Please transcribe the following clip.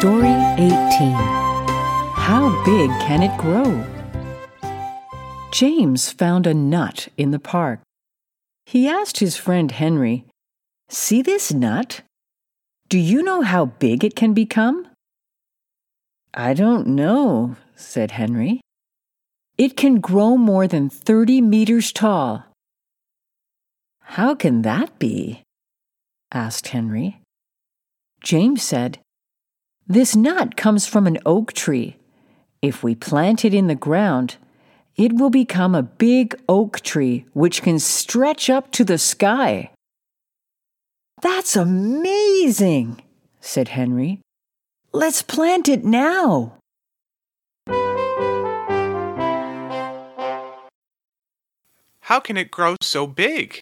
Story 18 How Big Can It Grow? James found a nut in the park. He asked his friend Henry, See this nut? Do you know how big it can become? I don't know, said Henry. It can grow more than 30 meters tall. How can that be? asked Henry. James said, This nut comes from an oak tree. If we plant it in the ground, it will become a big oak tree which can stretch up to the sky. That's amazing, said Henry. Let's plant it now. How can it grow so big?